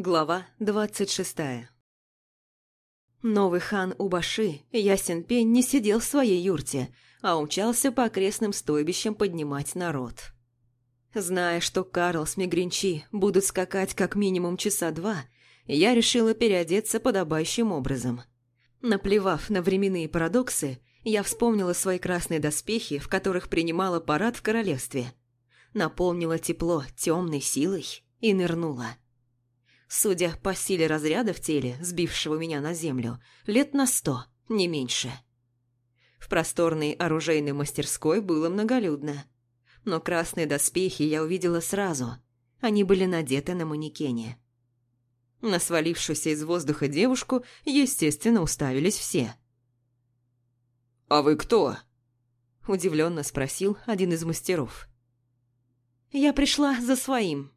Глава 26 Новый хан Убаши, ясен пень, не сидел в своей юрте, а умчался по окрестным стойбищам поднимать народ. Зная, что Карл с Мегринчи будут скакать как минимум часа два, я решила переодеться подобающим образом. Наплевав на временные парадоксы, я вспомнила свои красные доспехи, в которых принимала парад в королевстве. Наполнила тепло темной силой и нырнула судя по силе разряда в теле, сбившего меня на землю, лет на сто, не меньше. В просторной оружейной мастерской было многолюдно. Но красные доспехи я увидела сразу. Они были надеты на манекене. На свалившуюся из воздуха девушку, естественно, уставились все. «А вы кто?» – удивленно спросил один из мастеров. «Я пришла за своим».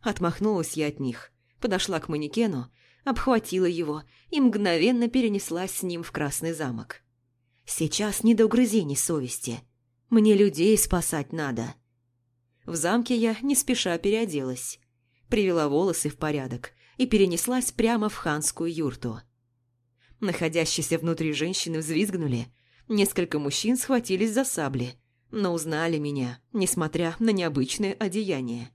Отмахнулась я от них подошла к манекену, обхватила его и мгновенно перенеслась с ним в Красный замок. «Сейчас не до угрызений совести. Мне людей спасать надо». В замке я не спеша переоделась, привела волосы в порядок и перенеслась прямо в ханскую юрту. Находящиеся внутри женщины взвизгнули, несколько мужчин схватились за сабли, но узнали меня, несмотря на необычное одеяние.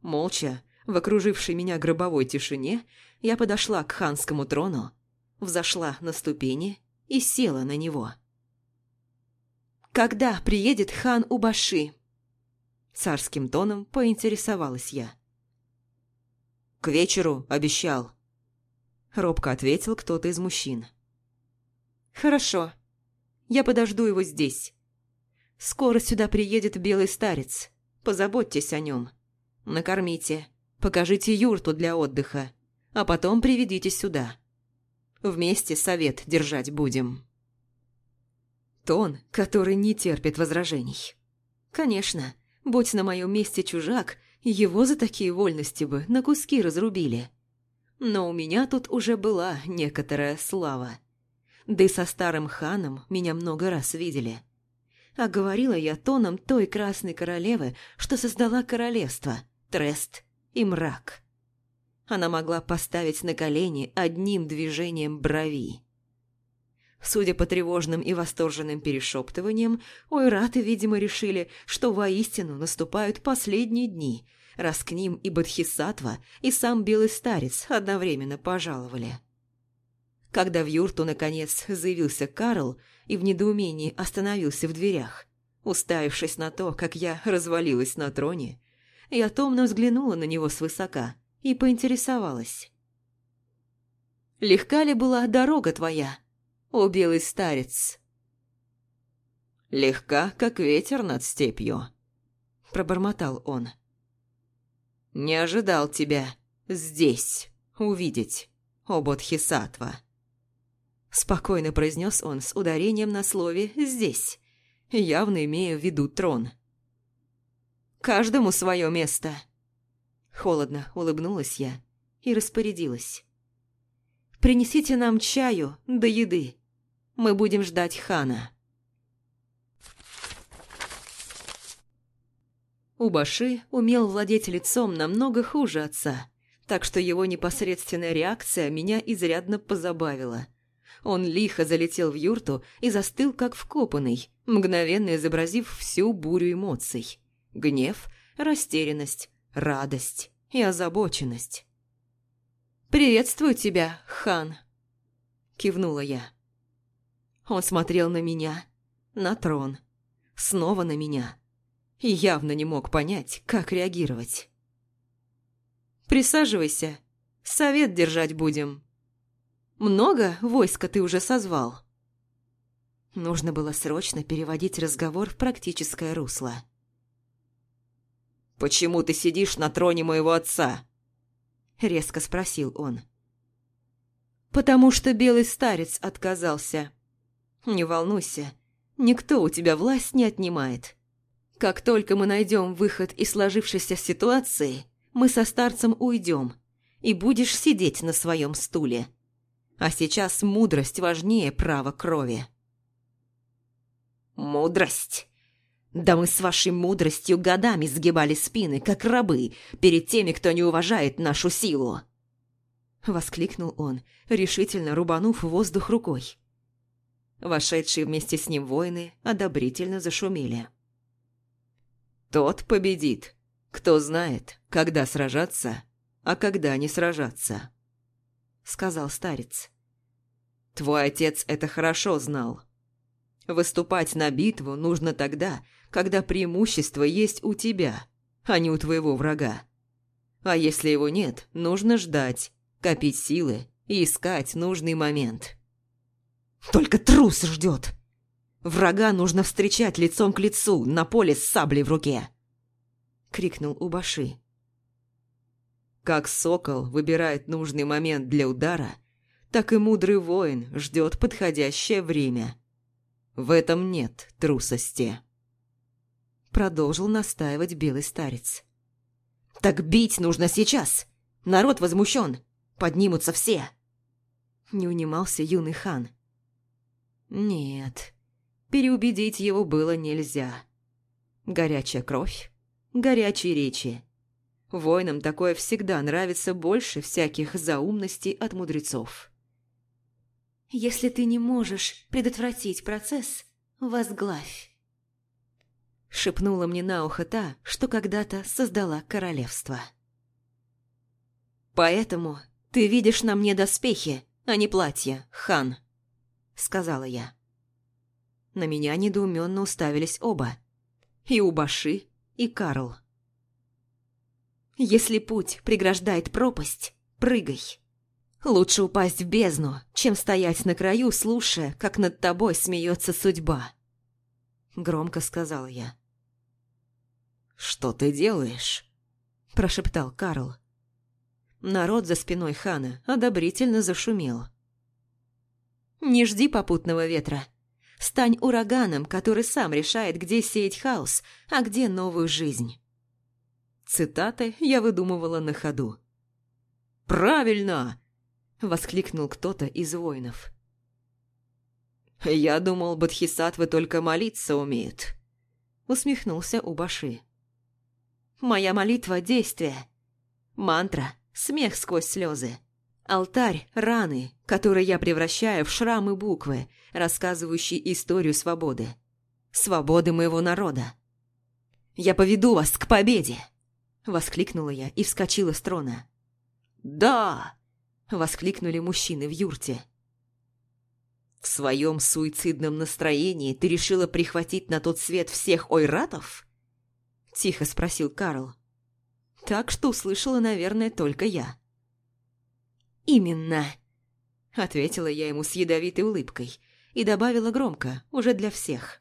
Молча, в окружившей меня гробовой тишине я подошла к ханскому трону, взошла на ступени и села на него. «Когда приедет хан Убаши?» Царским тоном поинтересовалась я. «К вечеру обещал», — робко ответил кто-то из мужчин. «Хорошо. Я подожду его здесь. Скоро сюда приедет белый старец. Позаботьтесь о нем. Накормите, Покажите юрту для отдыха, а потом приведите сюда. Вместе совет держать будем. Тон, который не терпит возражений. Конечно, будь на моем месте чужак, его за такие вольности бы на куски разрубили. Но у меня тут уже была некоторая слава. Да и со старым ханом меня много раз видели. А говорила я тоном той красной королевы, что создала королевство, Трест и мрак. Она могла поставить на колени одним движением брови. Судя по тревожным и восторженным перешептываниям, ойраты, видимо, решили, что воистину наступают последние дни, раз к ним и Бодхисаттва, и сам Белый Старец одновременно пожаловали. Когда в юрту, наконец, заявился Карл и в недоумении остановился в дверях, уставившись на то, как я развалилась на троне я томно взглянула на него свысока и поинтересовалась. «Легка ли была дорога твоя, о белый старец?» «Легка, как ветер над степью», — пробормотал он. «Не ожидал тебя здесь увидеть, о Бодхисаттва». Спокойно произнес он с ударением на слове «здесь», явно имея в виду трон. Каждому свое место!» Холодно улыбнулась я и распорядилась. «Принесите нам чаю до еды. Мы будем ждать хана». Убаши умел владеть лицом намного хуже отца, так что его непосредственная реакция меня изрядно позабавила. Он лихо залетел в юрту и застыл как вкопанный, мгновенно изобразив всю бурю эмоций гнев, растерянность, радость и озабоченность. «Приветствую тебя, хан!» – кивнула я. Он смотрел на меня, на трон, снова на меня, и явно не мог понять, как реагировать. «Присаживайся, совет держать будем. Много войска ты уже созвал?» Нужно было срочно переводить разговор в практическое русло. «Почему ты сидишь на троне моего отца?» — резко спросил он. «Потому что белый старец отказался. Не волнуйся, никто у тебя власть не отнимает. Как только мы найдем выход из сложившейся ситуации, мы со старцем уйдем, и будешь сидеть на своем стуле. А сейчас мудрость важнее права крови». «Мудрость!» Да мы с вашей мудростью годами сгибали спины, как рабы, перед теми, кто не уважает нашу силу!» Воскликнул он, решительно рубанув воздух рукой. Вошедшие вместе с ним воины одобрительно зашумели. «Тот победит, кто знает, когда сражаться, а когда не сражаться», — сказал старец. «Твой отец это хорошо знал». Выступать на битву нужно тогда, когда преимущество есть у тебя, а не у твоего врага. А если его нет, нужно ждать, копить силы и искать нужный момент. Только трус ждет. Врага нужно встречать лицом к лицу на поле с саблей в руке. Крикнул Убаши. Как сокол выбирает нужный момент для удара, так и мудрый воин ждет подходящее время. В этом нет трусости продолжил настаивать белый старец. «Так бить нужно сейчас! Народ возмущен! Поднимутся все!» Не унимался юный хан. «Нет, переубедить его было нельзя. Горячая кровь, горячие речи. Воинам такое всегда нравится больше всяких заумностей от мудрецов». «Если ты не можешь предотвратить процесс, возглавь» шепнула мне на ухо та, что когда-то создала королевство. «Поэтому ты видишь на мне доспехи, а не платье, хан», — сказала я. На меня недоуменно уставились оба. И Убаши, и Карл. «Если путь преграждает пропасть, прыгай. Лучше упасть в бездну, чем стоять на краю, слушая, как над тобой смеется судьба», — громко сказала я. «Что ты делаешь?» – прошептал Карл. Народ за спиной хана одобрительно зашумел. «Не жди попутного ветра. Стань ураганом, который сам решает, где сеять хаос, а где новую жизнь». Цитаты я выдумывала на ходу. «Правильно!» – воскликнул кто-то из воинов. «Я думал, бодхисаттвы только молиться умеют», – усмехнулся Убаши. Моя молитва – действие. Мантра – смех сквозь слезы. Алтарь – раны, которые я превращаю в шрамы буквы, рассказывающие историю свободы. Свободы моего народа. «Я поведу вас к победе!» – воскликнула я и вскочила с трона. «Да!» – воскликнули мужчины в юрте. «В своем суицидном настроении ты решила прихватить на тот свет всех ойратов?» Тихо спросил Карл. Так что услышала, наверное, только я. «Именно», — ответила я ему с ядовитой улыбкой и добавила громко, уже для всех.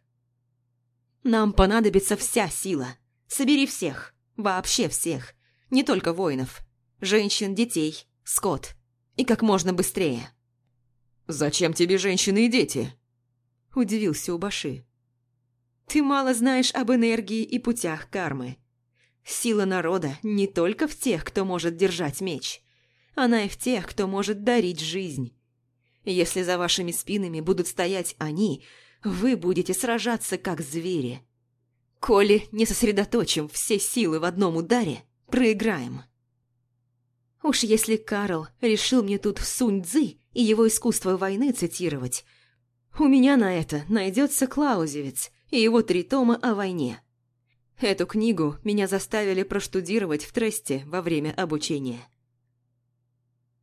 «Нам понадобится вся сила. Собери всех, вообще всех, не только воинов, женщин, детей, скот, и как можно быстрее». «Зачем тебе женщины и дети?» – удивился Убаши. Ты мало знаешь об энергии и путях кармы. Сила народа не только в тех, кто может держать меч. Она и в тех, кто может дарить жизнь. Если за вашими спинами будут стоять они, вы будете сражаться как звери. Коли не сосредоточим все силы в одном ударе, проиграем. Уж если Карл решил мне тут Сунь Цзы и его искусство войны цитировать, у меня на это найдется Клаузевец, и его три тома о войне. Эту книгу меня заставили проштудировать в тресте во время обучения.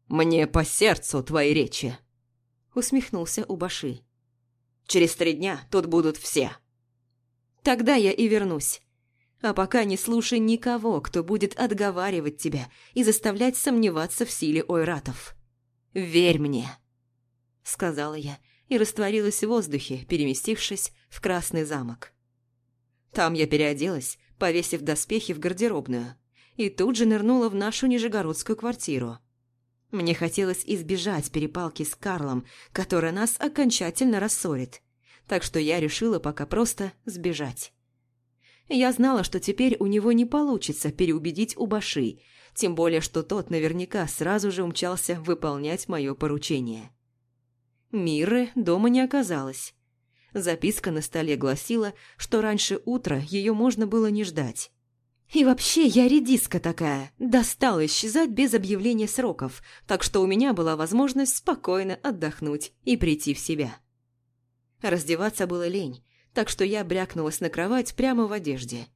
«Мне по сердцу твои речи», — усмехнулся Убаши. «Через три дня тут будут все». «Тогда я и вернусь. А пока не слушай никого, кто будет отговаривать тебя и заставлять сомневаться в силе ойратов. Верь мне», — сказала я и растворилась в воздухе, переместившись в Красный замок. Там я переоделась, повесив доспехи в гардеробную, и тут же нырнула в нашу нижегородскую квартиру. Мне хотелось избежать перепалки с Карлом, которая нас окончательно рассорит, так что я решила пока просто сбежать. Я знала, что теперь у него не получится переубедить Убаши, тем более, что тот наверняка сразу же умчался выполнять мое поручение. Миры дома не оказалось. Записка на столе гласила, что раньше утра ее можно было не ждать. И вообще я редиска такая, достала исчезать без объявления сроков, так что у меня была возможность спокойно отдохнуть и прийти в себя. Раздеваться было лень, так что я брякнулась на кровать прямо в одежде.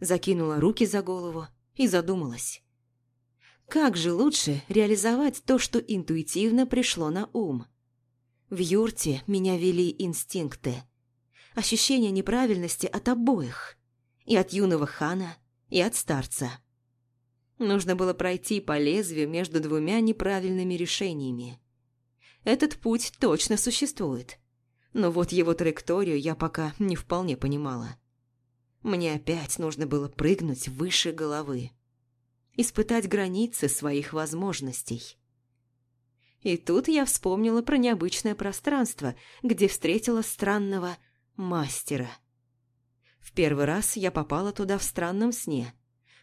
Закинула руки за голову и задумалась. Как же лучше реализовать то, что интуитивно пришло на ум? В юрте меня вели инстинкты. Ощущение неправильности от обоих. И от юного хана, и от старца. Нужно было пройти по лезвию между двумя неправильными решениями. Этот путь точно существует. Но вот его траекторию я пока не вполне понимала. Мне опять нужно было прыгнуть выше головы. Испытать границы своих возможностей. И тут я вспомнила про необычное пространство, где встретила странного мастера. В первый раз я попала туда в странном сне.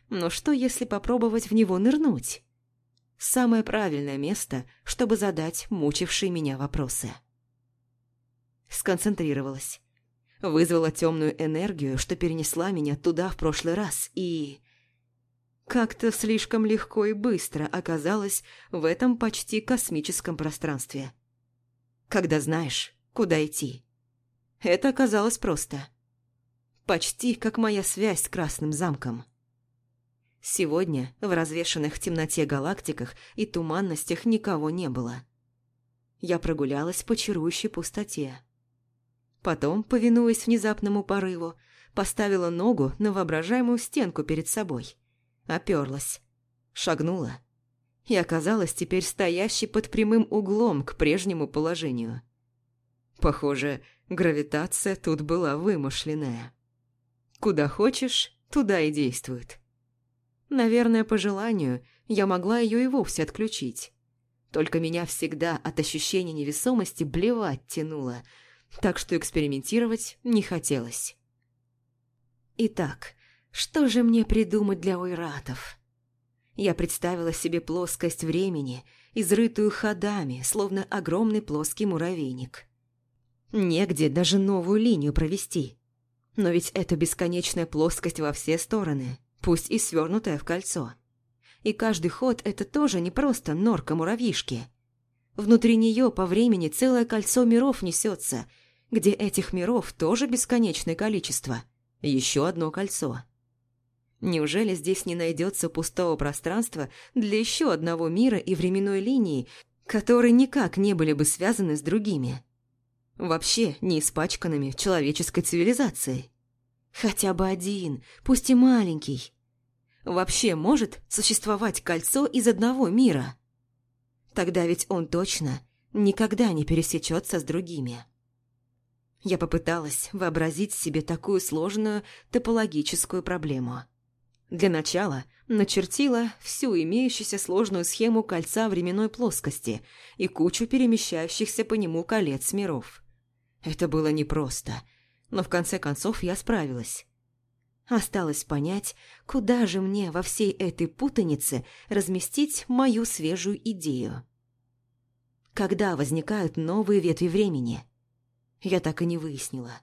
Но что, если попробовать в него нырнуть? Самое правильное место, чтобы задать мучившие меня вопросы. Сконцентрировалась. Вызвала темную энергию, что перенесла меня туда в прошлый раз, и... Как-то слишком легко и быстро оказалась в этом почти космическом пространстве. Когда знаешь, куда идти. Это оказалось просто. Почти как моя связь с Красным замком. Сегодня в развешанных темноте галактиках и туманностях никого не было. Я прогулялась по чарующей пустоте. Потом, повинуясь внезапному порыву, поставила ногу на воображаемую стенку перед собой – оперлась, шагнула и оказалась теперь стоящей под прямым углом к прежнему положению. Похоже, гравитация тут была вымышленная. Куда хочешь, туда и действует. Наверное, по желанию я могла ее и вовсе отключить. Только меня всегда от ощущения невесомости блевать тянуло, так что экспериментировать не хотелось. Итак, что же мне придумать для уйратов? Я представила себе плоскость времени, изрытую ходами, словно огромный плоский муравейник. Негде даже новую линию провести. Но ведь это бесконечная плоскость во все стороны, пусть и свернутая в кольцо. И каждый ход – это тоже не просто норка муравьишки. Внутри нее по времени целое кольцо миров несется, где этих миров тоже бесконечное количество. Еще одно кольцо – Неужели здесь не найдется пустого пространства для еще одного мира и временной линии, которые никак не были бы связаны с другими? Вообще не испачканными человеческой цивилизацией? Хотя бы один, пусть и маленький. Вообще может существовать кольцо из одного мира? Тогда ведь он точно никогда не пересечется с другими. Я попыталась вообразить себе такую сложную топологическую проблему – для начала начертила всю имеющуюся сложную схему кольца временной плоскости и кучу перемещающихся по нему колец миров. Это было непросто, но в конце концов я справилась. Осталось понять, куда же мне во всей этой путанице разместить мою свежую идею. Когда возникают новые ветви времени? Я так и не выяснила.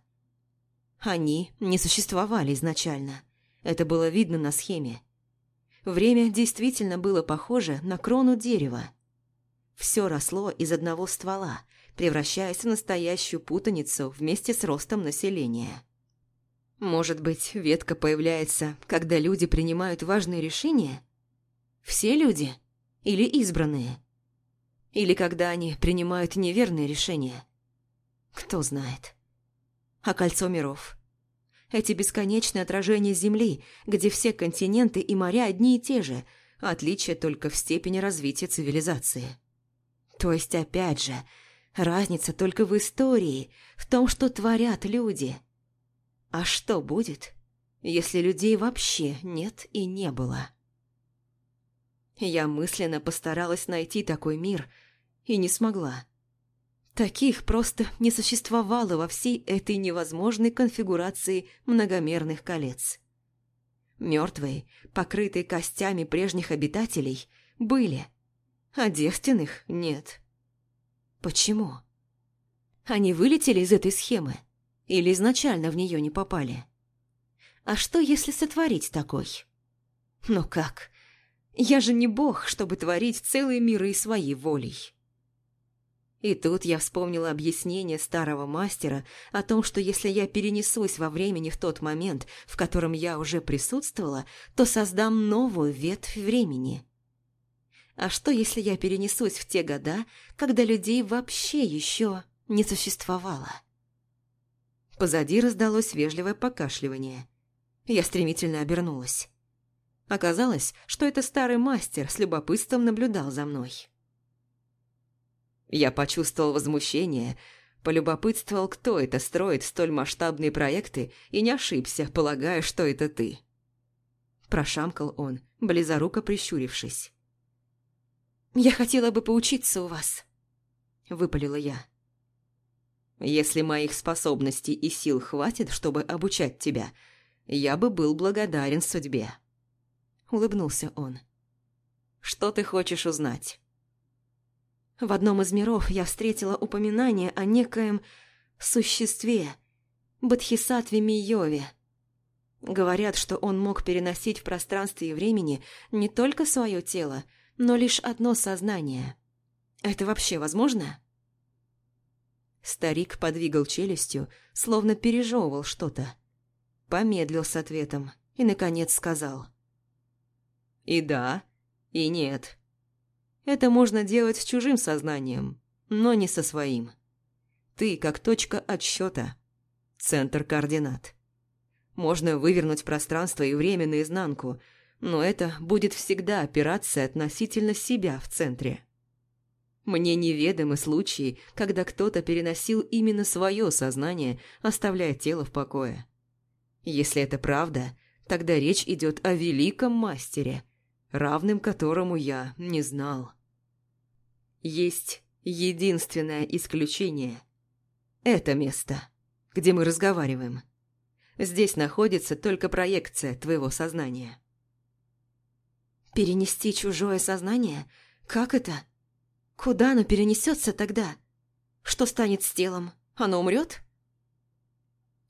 Они не существовали изначально – это было видно на схеме. Время действительно было похоже на крону дерева. Все росло из одного ствола, превращаясь в настоящую путаницу вместе с ростом населения. Может быть, ветка появляется, когда люди принимают важные решения? Все люди? Или избранные? Или когда они принимают неверные решения? Кто знает. А кольцо миров – эти бесконечные отражения Земли, где все континенты и моря одни и те же, отличие только в степени развития цивилизации. То есть, опять же, разница только в истории, в том, что творят люди. А что будет, если людей вообще нет и не было? Я мысленно постаралась найти такой мир и не смогла. Таких просто не существовало во всей этой невозможной конфигурации многомерных колец. Мертвые, покрытые костями прежних обитателей, были, а девственных нет. Почему? Они вылетели из этой схемы или изначально в нее не попали? А что, если сотворить такой? Но как? Я же не бог, чтобы творить целые миры своей волей. И тут я вспомнила объяснение старого мастера о том, что если я перенесусь во времени в тот момент, в котором я уже присутствовала, то создам новую ветвь времени. А что, если я перенесусь в те года, когда людей вообще еще не существовало? Позади раздалось вежливое покашливание. Я стремительно обернулась. Оказалось, что это старый мастер с любопытством наблюдал за мной. Я почувствовал возмущение, полюбопытствовал, кто это строит столь масштабные проекты, и не ошибся, полагая, что это ты. Прошамкал он, близоруко прищурившись. «Я хотела бы поучиться у вас», — выпалила я. «Если моих способностей и сил хватит, чтобы обучать тебя, я бы был благодарен судьбе», — улыбнулся он. «Что ты хочешь узнать?» В одном из миров я встретила упоминание о некоем существе – Бадхисатве Мийове. Говорят, что он мог переносить в пространстве и времени не только свое тело, но лишь одно сознание. Это вообще возможно? Старик подвигал челюстью, словно пережевывал что-то. Помедлил с ответом и, наконец, сказал. «И да, и нет». Это можно делать с чужим сознанием, но не со своим. Ты как точка отсчета, центр координат. Можно вывернуть пространство и время наизнанку, но это будет всегда операция относительно себя в центре. Мне неведомы случаи, когда кто-то переносил именно свое сознание, оставляя тело в покое. Если это правда, тогда речь идет о великом мастере, равным которому я не знал. Есть единственное исключение. Это место, где мы разговариваем. Здесь находится только проекция твоего сознания. Перенести чужое сознание? Как это? Куда оно перенесется тогда? Что станет с телом? Оно умрет?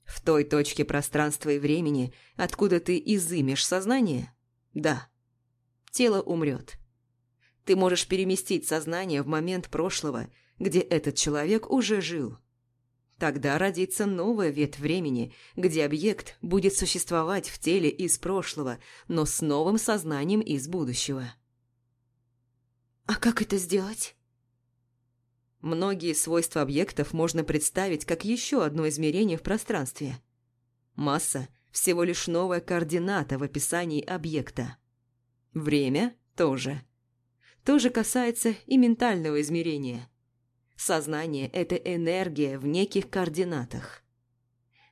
В той точке пространства и времени, откуда ты изымешь сознание, да, тело умрет. Ты можешь переместить сознание в момент прошлого, где этот человек уже жил. Тогда родится новая ветвь времени, где объект будет существовать в теле из прошлого, но с новым сознанием из будущего. А как это сделать? Многие свойства объектов можно представить как еще одно измерение в пространстве. Масса – всего лишь новая координата в описании объекта. Время – тоже тоже касается и ментального измерения. Сознание – это энергия в неких координатах.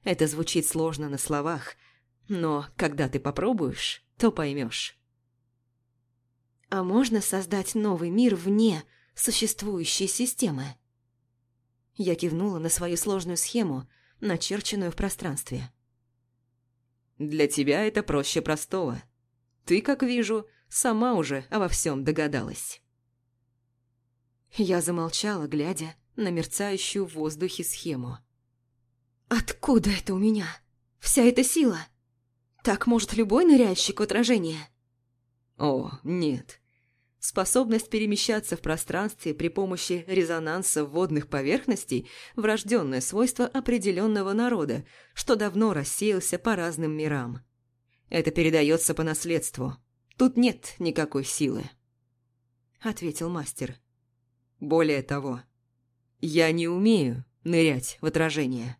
Это звучит сложно на словах, но когда ты попробуешь, то поймешь. А можно создать новый мир вне существующей системы? Я кивнула на свою сложную схему, начерченную в пространстве. Для тебя это проще простого. Ты, как вижу, – Сама уже обо всем догадалась. Я замолчала, глядя на мерцающую в воздухе схему. «Откуда это у меня? Вся эта сила? Так может любой ныряльщик в «О, нет. Способность перемещаться в пространстве при помощи резонанса водных поверхностей – врожденное свойство определенного народа, что давно рассеялся по разным мирам. Это передается по наследству». Тут нет никакой силы», — ответил мастер. «Более того, я не умею нырять в отражение».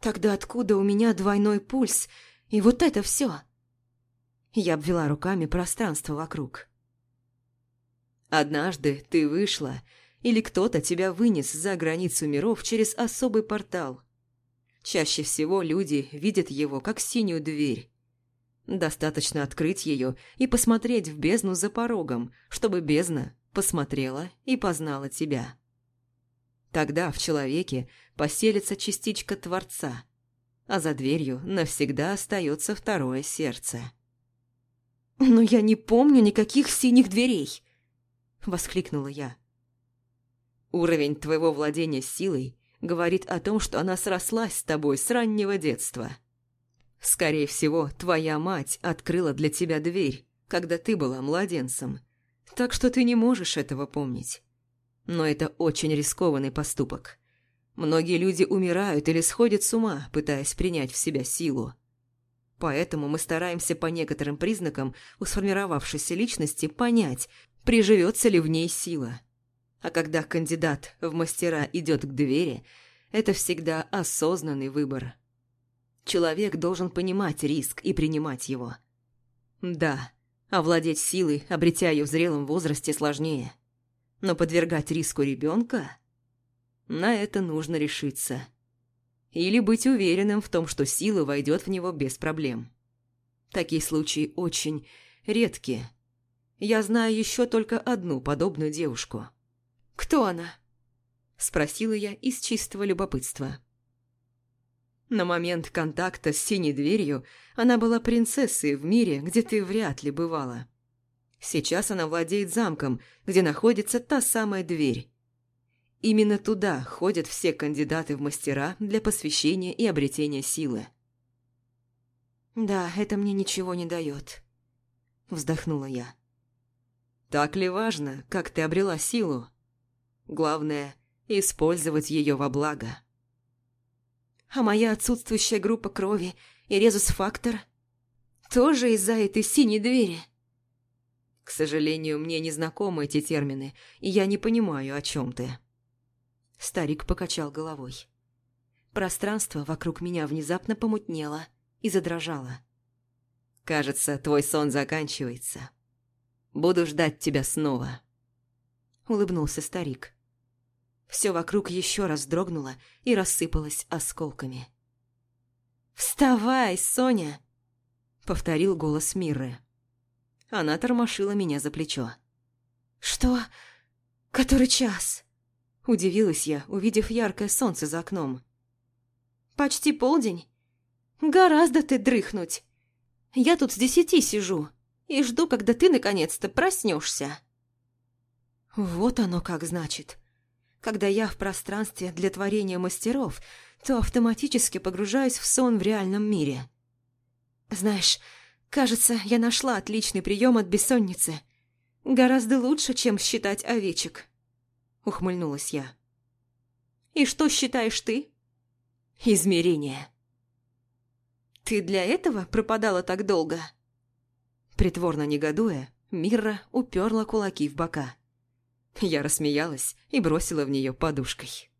«Тогда откуда у меня двойной пульс и вот это все? Я обвела руками пространство вокруг. «Однажды ты вышла, или кто-то тебя вынес за границу миров через особый портал. Чаще всего люди видят его как синюю дверь, Достаточно открыть ее и посмотреть в бездну за порогом, чтобы бездна посмотрела и познала тебя. Тогда в человеке поселится частичка Творца, а за дверью навсегда остается второе сердце. «Но я не помню никаких синих дверей!» – воскликнула я. «Уровень твоего владения силой говорит о том, что она срослась с тобой с раннего детства», Скорее всего, твоя мать открыла для тебя дверь, когда ты была младенцем, так что ты не можешь этого помнить. Но это очень рискованный поступок. Многие люди умирают или сходят с ума, пытаясь принять в себя силу. Поэтому мы стараемся по некоторым признакам у сформировавшейся личности понять, приживется ли в ней сила. А когда кандидат в мастера идет к двери, это всегда осознанный выбор – Человек должен понимать риск и принимать его. Да, овладеть силой, обретя ее в зрелом возрасте, сложнее. Но подвергать риску ребенка? На это нужно решиться. Или быть уверенным в том, что сила войдет в него без проблем. Такие случаи очень редкие. Я знаю еще только одну подобную девушку. «Кто она?» – спросила я из чистого любопытства. На момент контакта с синей дверью она была принцессой в мире, где ты вряд ли бывала. Сейчас она владеет замком, где находится та самая дверь. Именно туда ходят все кандидаты в мастера для посвящения и обретения силы. «Да, это мне ничего не дает», – вздохнула я. «Так ли важно, как ты обрела силу? Главное – использовать ее во благо» а моя отсутствующая группа крови и резус-фактор тоже из-за этой синей двери. К сожалению, мне не знакомы эти термины, и я не понимаю, о чем ты. Старик покачал головой. Пространство вокруг меня внезапно помутнело и задрожало. «Кажется, твой сон заканчивается. Буду ждать тебя снова», — улыбнулся старик. Все вокруг еще раз дрогнуло и рассыпалось осколками. «Вставай, Соня!» — повторил голос Мирры. Она тормошила меня за плечо. «Что? Который час?» Удивилась я, увидев яркое солнце за окном. «Почти полдень. Гораздо ты дрыхнуть. Я тут с десяти сижу и жду, когда ты наконец-то проснешься». «Вот оно как значит когда я в пространстве для творения мастеров, то автоматически погружаюсь в сон в реальном мире. Знаешь, кажется, я нашла отличный прием от бессонницы. Гораздо лучше, чем считать овечек. Ухмыльнулась я. И что считаешь ты? Измерение. Ты для этого пропадала так долго? Притворно негодуя, Мира уперла кулаки в бока. Я рассмеялась и бросила в нее подушкой.